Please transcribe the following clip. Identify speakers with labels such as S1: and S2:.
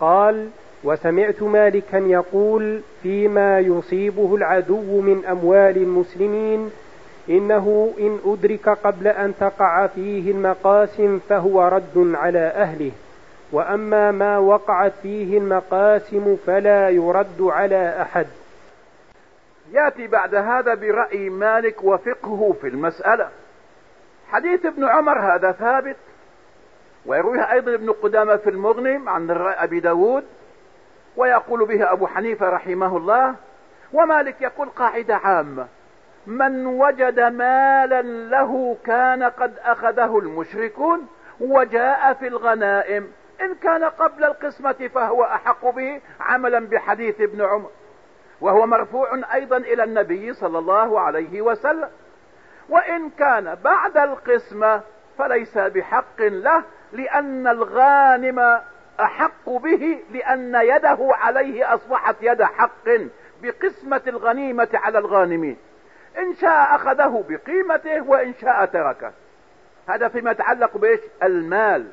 S1: قال وسمعت مالكا يقول فيما يصيبه العدو من أموال المسلمين إنه إن أدرك قبل أن تقع فيه المقاسم فهو رد على أهله وأما ما وقعت فيه المقاسم فلا يرد على أحد.
S2: يأتي بعد هذا برأي مالك وفقهه في المسألة. حديث ابن عمر هذا ثابت ويرويها أيضا ابن قدامة في المغني عن أبي داود ويقول به أبو حنيفة رحمه الله ومالك يقول قاعدة عامة من وجد مالا له كان قد أخذه المشركون وجاء في الغنائم إن كان قبل القسمة فهو أحق به عملا بحديث ابن عمر. وهو مرفوع أيضا إلى النبي صلى الله عليه وسلم. وإن كان بعد القسمة فليس بحق له لأن الغانم أحق به لأن يده عليه أصبحت يد حق بقسمة الغنيمة على الغانمين إن شاء أخذه بقيمته وإن شاء تركه. هذا فيما يتعلق بإيش؟ المال.